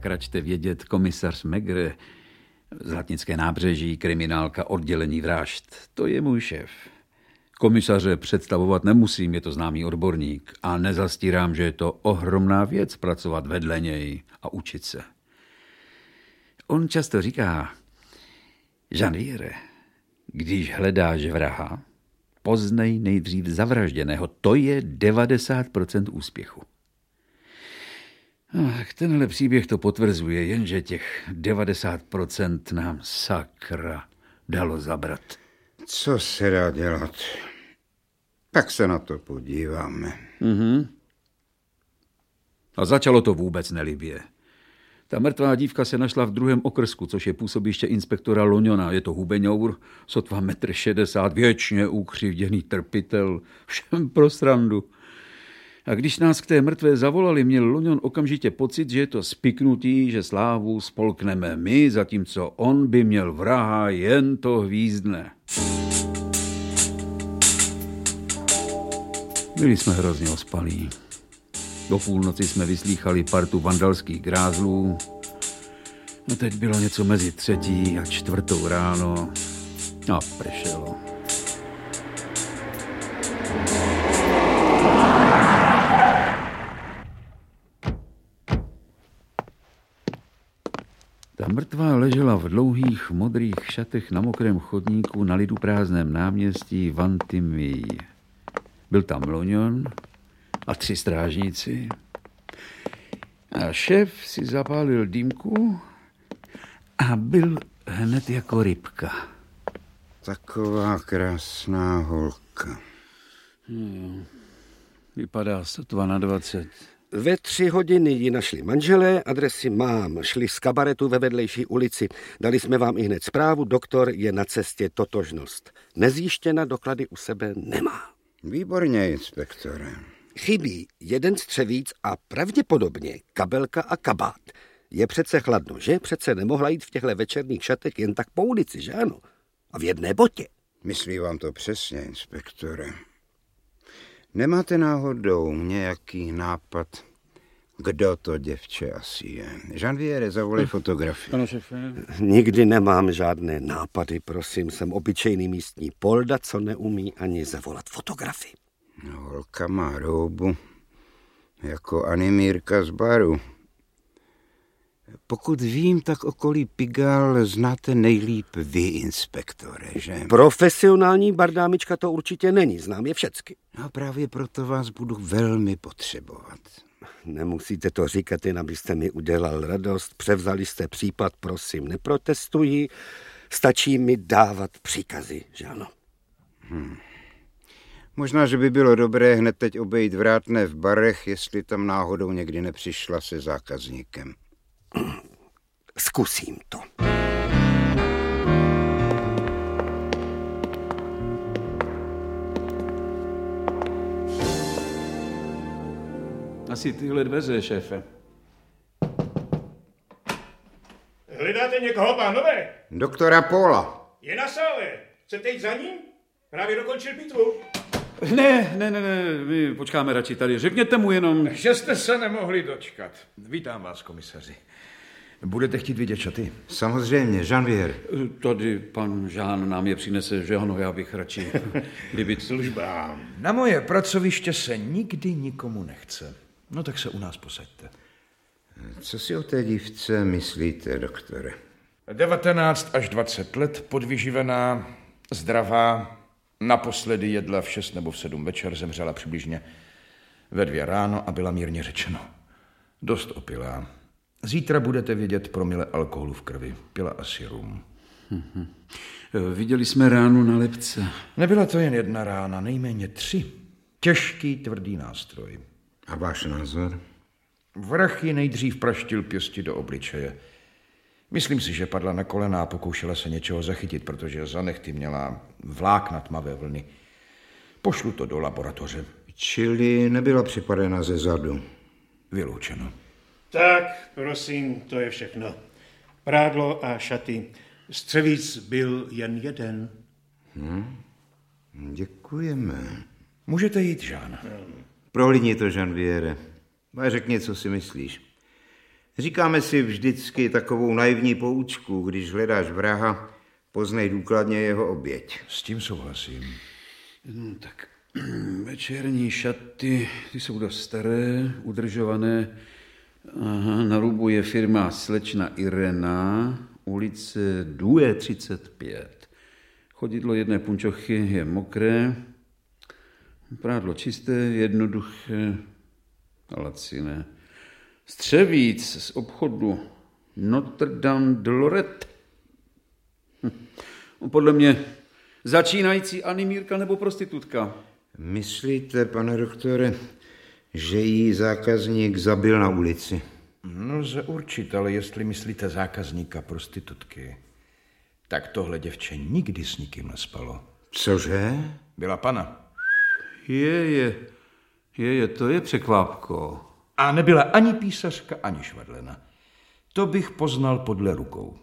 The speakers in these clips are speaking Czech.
jak račte vědět komisař Megre, Zlatnické nábřeží, kriminálka, oddělení vražd. To je můj šéf. Komisaře představovat nemusím, je to známý odborník. A nezastírám, že je to ohromná věc pracovat vedle něj a učit se. On často říká, Žanvíre, když hledáš vraha, poznej nejdřív zavražděného. To je 90% úspěchu. Ach, tenhle příběh to potvrzuje, jenže těch 90% nám sakra dalo zabrat. Co se dá dělat? Tak se na to podíváme. Mhm. A začalo to vůbec nelibě. Ta mrtvá dívka se našla v druhém okrsku, což je působiště inspektora Loňona. Je to hubeňour, sotva metr šedesát, věčně ukřivděný trpitel, všem pro srandu. A když nás k té mrtvé zavolali, měl Loňon okamžitě pocit, že je to spiknutý, že slávu spolkneme my, zatímco on by měl vraha, jen to hvízdne. Byli jsme hrozně ospalí. Do půlnoci jsme vyslýchali partu vandalských grázlů. No teď bylo něco mezi třetí a čtvrtou ráno a pršelo. Mrtvá ležela v dlouhých modrých šatech na mokrém chodníku na lidu prázdném náměstí Vantimí. Byl tam Loňon a tři strážníci. A šéf si zapálil dýmku a byl hned jako rybka. Taková krásná holka. Hmm. Vypadá sotva na 20. Ve tři hodiny ji našli manželé, adresy mám. Šli z kabaretu ve vedlejší ulici. Dali jsme vám i hned zprávu, doktor je na cestě totožnost. Nezjištěna doklady u sebe nemá. Výborně, inspektore. Chybí jeden střevíc a pravděpodobně kabelka a kabát. Je přece chladno, že? Přece nemohla jít v těchto večerních šatech jen tak po ulici, že ano? A v jedné botě. Myslí vám to přesně, inspektore. Nemáte náhodou nějaký nápad, kdo to děvče asi je? Jean-Viere, zavolej fotografii. Ano, šefe. Nikdy nemám žádné nápady, prosím. Jsem obyčejný místní polda, co neumí ani zavolat fotografii. No, holka má roubu, jako animírka z baru. Pokud vím, tak okolí Pigal znáte nejlíp vy, inspektore, že? Profesionální bardámička to určitě není, znám je všecky. No právě proto vás budu velmi potřebovat. Nemusíte to říkat, jen abyste mi udělal radost. Převzali jste případ, prosím, neprotestuji. Stačí mi dávat příkazy, že ano? Hmm. Možná, že by bylo dobré hned teď obejít vrátné v barech, jestli tam náhodou někdy nepřišla se zákazníkem. Zkusím to. Asi tyhle dveře, šéfe. Hledáte někoho, pánové? Doktora Pola. Je na sále. Chcete jít za ním? Právě dokončil pitvu. Ne, ne, ne, ne, my počkáme radši tady. Řekněte mu jenom... Že jste se nemohli dočkat. Vítám vás, komisaři. Budete chtít vidět šaty? Samozřejmě, Jean-Vier. Tady pan Žán nám je přinese, že ano, já bych radši, kdyby služba. Na moje pracoviště se nikdy nikomu nechce. No tak se u nás posaďte. Co si o té dívce myslíte, doktore? 19 až 20 let, podvyživená, zdravá, naposledy jedla v 6 nebo v 7 večer, zemřela přibližně ve dvě ráno a byla mírně řečeno. Dost opilá. Zítra budete vědět promile alkoholu v krvi. Pila asi rum. Mhm. Viděli jsme ránu na lepce. Nebyla to jen jedna rána, nejméně tři. Těžký, tvrdý nástroj. A váš názor? Vrah ji nejdřív praštil pěsti do obličeje. Myslím si, že padla na kolena a pokoušela se něčeho zachytit, protože za nechty měla vlákna tmavé vlny. Pošlu to do laboratoře. Čili nebyla připadena ze zadu. Vyloučeno. Tak, prosím, to je všechno. Prádlo a šaty. Střevíc byl jen jeden. Hmm. Děkujeme. Můžete jít, Žán. Prohlídni to, Jean-Viere. A řekni, co si myslíš. Říkáme si vždycky takovou naivní poučku, když hledáš vraha, poznej důkladně jeho oběť. S tím souhlasím. No, tak večerní šaty, ty jsou dost staré, udržované. Aha, na rubu je firma Slečna Irena, ulice Due 35. Chodidlo jedné punčochy je mokré, prádlo čisté, jednoduché a laciné. Střevíc z obchodu Notre Dame de Lorette. Hm. Podle mě začínající animírka nebo prostitutka. Myslíte, pane doktore, že jí zákazník zabil na ulici? No, lze určit, ale jestli myslíte zákazníka prostitutky, tak tohle děvče nikdy s nikým nespalo. Cože? Byla pana. Je, je, je, je, to je překvápko. A nebyla ani písařka, ani švadlena. To bych poznal podle rukou.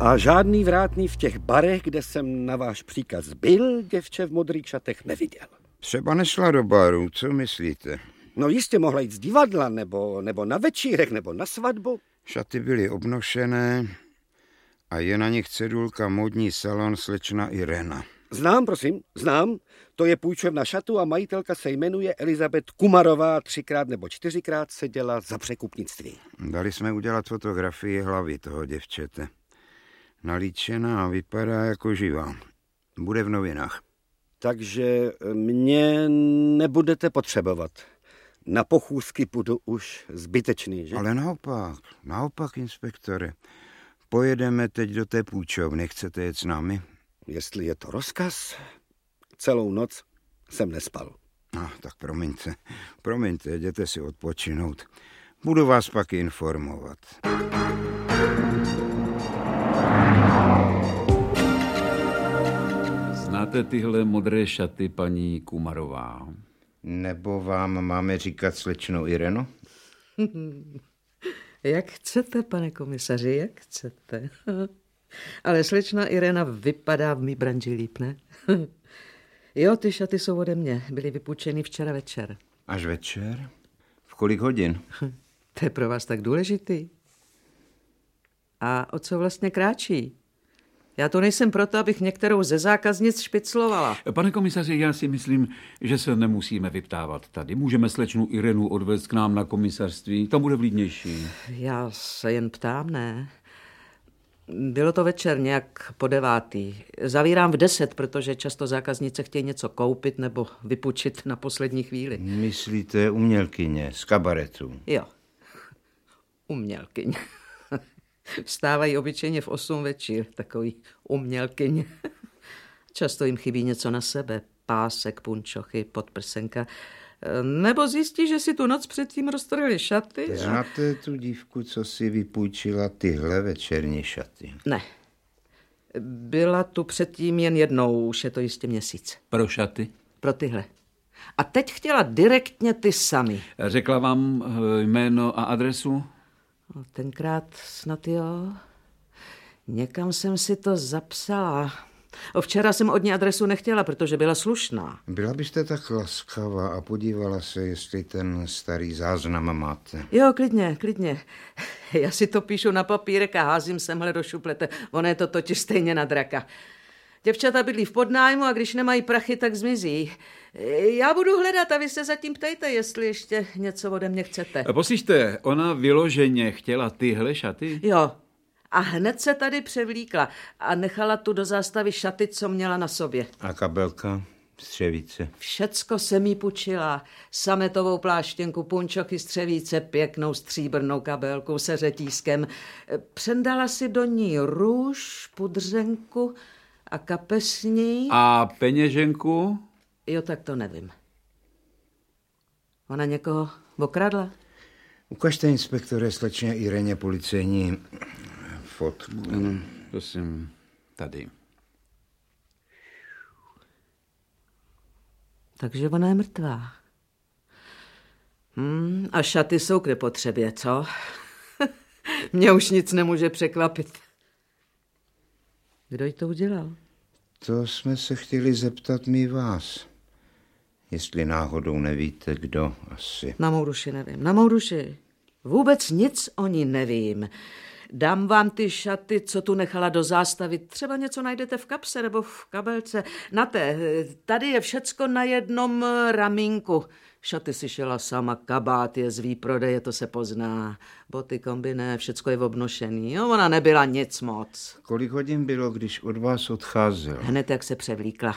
A žádný vrátný v těch barech, kde jsem na váš příkaz byl, děvče v modrých šatech neviděl. Třeba nešla do baru, co myslíte? No jistě mohla jít z divadla, nebo, nebo na večírek, nebo na svatbu. Šaty byly obnošené a je na nich cedulka modní salon slečna Irena. Znám, prosím, znám. To je půjčovna šatu a majitelka se jmenuje Elizabet Kumarová. Třikrát nebo čtyřikrát seděla za překupnictví. Dali jsme udělat fotografii hlavy toho děvčete. Nalíčená a vypadá jako živá. Bude v novinách. Takže mě nebudete potřebovat. Na pochůzky budu už zbytečný, že? Ale naopak, naopak, inspektore. Pojedeme teď do té půjčovny, chcete jet s námi? Jestli je to rozkaz, celou noc jsem nespal. No, tak promiňte, promiňte, jděte si odpočinout. Budu vás pak informovat. Znáte tyhle modré šaty, paní Kumarová? Nebo vám máme říkat slečno Ireno? jak chcete, pane komisaři, jak chcete. Ale slečna Irena vypadá v mý branži líp, ne? jo, ty šaty jsou ode mě. Byly vypůjčeny včera večer. Až večer? V kolik hodin? to je pro vás tak důležitý. A o co vlastně kráčí? Já to nejsem proto, abych některou ze zákaznic špiclovala. Pane komisaři, já si myslím, že se nemusíme vyptávat tady. Můžeme slečnu Irenu odvést k nám na komisařství, tam bude vlídnější. Já se jen ptám, ne? Bylo to večer nějak po devátý. Zavírám v deset, protože často zákaznice chtějí něco koupit nebo vypučit na poslední chvíli. Myslíte umělkyně z kabaretu? Jo, umělkyně. Vstávají obyčejně v 8 večer, takový umělkyně. Často jim chybí něco na sebe, pásek, punčochy, podprsenka. Nebo zjistí, že si tu noc předtím roztrhli šaty. A... Znáte tu dívku, co si vypůjčila tyhle večerní šaty? Ne. Byla tu předtím jen jednou, už je to jistě měsíc. Pro šaty? Pro tyhle. A teď chtěla direktně ty sami. Řekla vám eh, jméno a adresu? No, tenkrát snad jo. Někam jsem si to zapsala. Včera jsem od ní adresu nechtěla, protože byla slušná. Byla byste tak laskavá a podívala se, jestli ten starý záznam máte. Jo, klidně, klidně. Já si to píšu na papírek a házím semhle do šuplete. Ono je to totiž stejně na draka. Děvčata bydlí v podnájmu a když nemají prachy, tak zmizí. Já budu hledat a vy se zatím ptejte, jestli ještě něco ode mě chcete. Poslyšte, ona vyloženě chtěla tyhle šaty? Jo, a hned se tady převlíkla a nechala tu do zástavy šaty, co měla na sobě. A kabelka? Střevíce. Všecko se mi pučila. Sametovou pláštěnku, punčochy střevíce, pěknou stříbrnou kabelku se řetízkem. Přendala si do ní růž, pudřenku a kapesní. A peněženku? Jo, tak to nevím. Ona někoho okradla? Ukažte inspektore slečně Ireně policejní fotku. Mm, prosím, tady. Takže ona je mrtvá. Hmm, a šaty jsou k nepotřebě, co? Mě už nic nemůže překvapit. Kdo jí to udělal? To jsme se chtěli zeptat my vás. Jestli náhodou nevíte, kdo asi. Na mou duši nevím, na mou duši. Vůbec nic o ní nevím. Dám vám ty šaty, co tu nechala do zástavy. Třeba něco najdete v kapse nebo v kabelce. Na té, tady je všecko na jednom ramínku. Šaty si šela sama, kabát je z výprodeje, to se pozná. Boty, kombiné, všecko je obnošený. Jo, ona nebyla nic moc. Kolik hodin bylo, když od vás odcházel? Hned jak se převlíkla.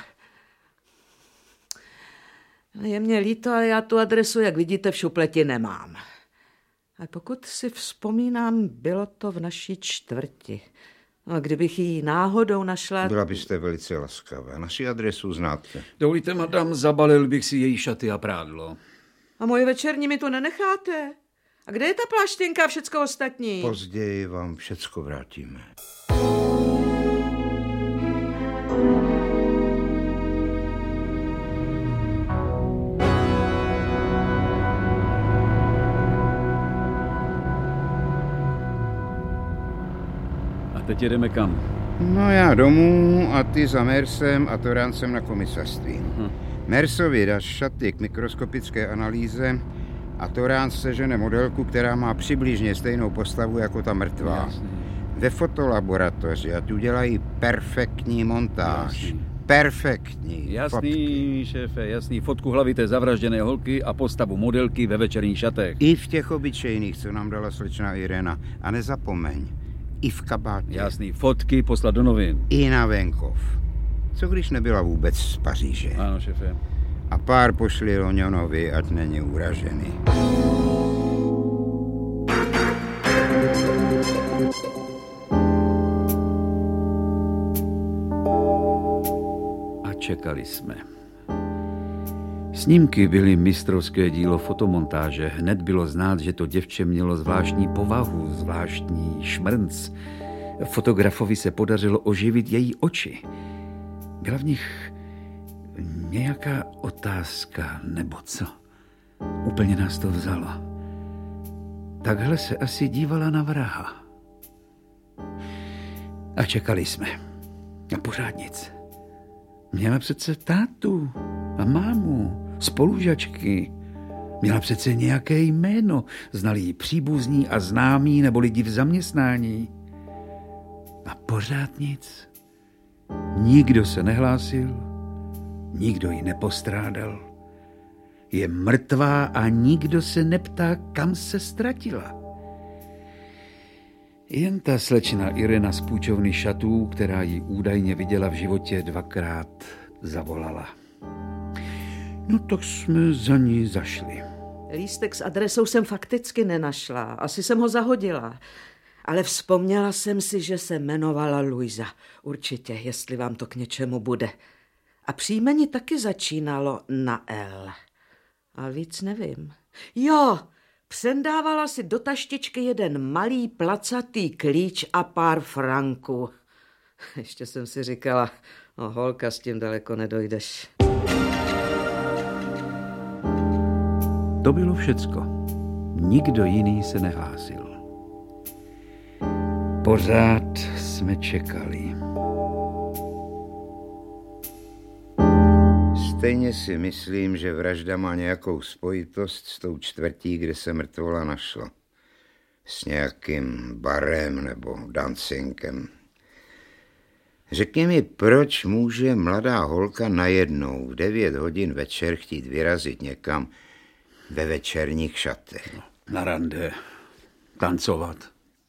Je mě líto, ale já tu adresu, jak vidíte, v šupleti nemám. A pokud si vzpomínám, bylo to v naší čtvrti. No, kdybych ji náhodou našla... Byla byste velice laskavá. Naši adresu znáte. Dovolíte, madam, zabalil bych si její šaty a prádlo. A moje večerní mi to nenecháte? A kde je ta pláštěnka a všecko ostatní? Později vám všecko vrátíme. A teď jedeme kam? No já domů a ty za Mersem a Toráncem na komisařství. Hm. Mersovi dáš šaty k mikroskopické analýze a Torán sežene modelku, která má přibližně stejnou postavu jako ta mrtvá. Jasný. Ve fotolaboratoři a tu dělají perfektní montáž. Jasný. Perfektní. Jasný, fotky. šéfe, jasný. Fotku hlavy té zavražděné holky a postavu modelky ve večerních šatech. I v těch obyčejných, co nám dala slečna Irena. A nezapomeň, i v kabátě. Jasný, fotky poslat do novin. I na venkov. Co když nebyla vůbec z Paříže? Ano, šéfe. A pár pošli Loňonovi, ať není uražený. A čekali jsme. Snímky byly mistrovské dílo fotomontáže. Hned bylo znát, že to děvče mělo zvláštní povahu, zvláštní šmrnc. Fotografovi se podařilo oživit její oči. Byla v nich nějaká otázka, nebo co? Úplně nás to vzalo. Takhle se asi dívala na vraha. A čekali jsme. A pořád nic. Měla přece tátu a mámu, spolužačky. Měla přece nějaké jméno, znali ji příbuzní a známí nebo lidi v zaměstnání. A pořád nic. Nikdo se nehlásil, nikdo ji nepostrádal. Je mrtvá a nikdo se neptá, kam se ztratila. Jen ta slečna Irena z půjčovny šatů, která ji údajně viděla v životě dvakrát, zavolala. No tak jsme za ní zašli. Lístek s adresou jsem fakticky nenašla. Asi jsem ho zahodila. Ale vzpomněla jsem si, že se jmenovala Luisa. Určitě, jestli vám to k něčemu bude. A příjmení taky začínalo na L. A víc nevím. Jo, přendávala si do taštičky jeden malý placatý klíč a pár franků. Ještě jsem si říkala, no holka, s tím daleko nedojdeš. To bylo všecko. Nikdo jiný se nehlásil. Pořád jsme čekali. Stejně si myslím, že vražda má nějakou spojitost s tou čtvrtí, kde se mrtvola našla. S nějakým barem nebo dancingem. Řekni mi, proč může mladá holka najednou v 9 hodin večer chtít vyrazit někam ve večerních šatech? Na rande. Tancovat.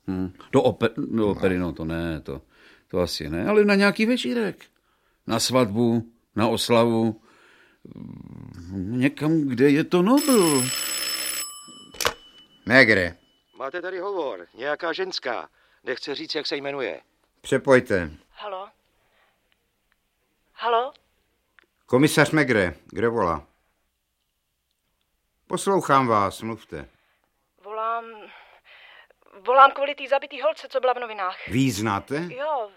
Hm. Do, oper, do opery, no to ne, to, to asi ne, ale na nějaký večírek. Na svatbu, na oslavu, někam, kde je to Nobel. Megre, Máte tady hovor, nějaká ženská. Nechce říct, jak se jmenuje. přepojte. Halo? Halo? Komisař Megre, kdo volá? Poslouchám vás, mluvte. Volám... Volám kvůli té zabitý holce, co byla v novinách. Vy znáte? Jo,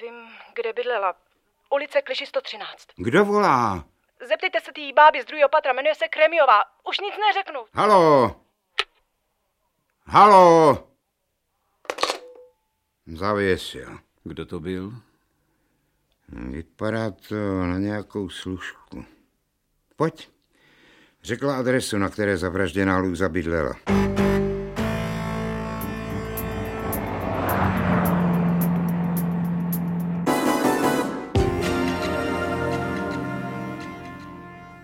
vím, kde bydlela. Ulice Kliši 113. Kdo volá? Zeptejte se té báby z druhého patra, jmenuje se Kremiová. Už nic neřeknu. Halo! Halo! Zavěsil. Kdo to byl? Vypadá to na nějakou služku. Pojď. Řekla adresu, na které zavražděná Lůza bydlela.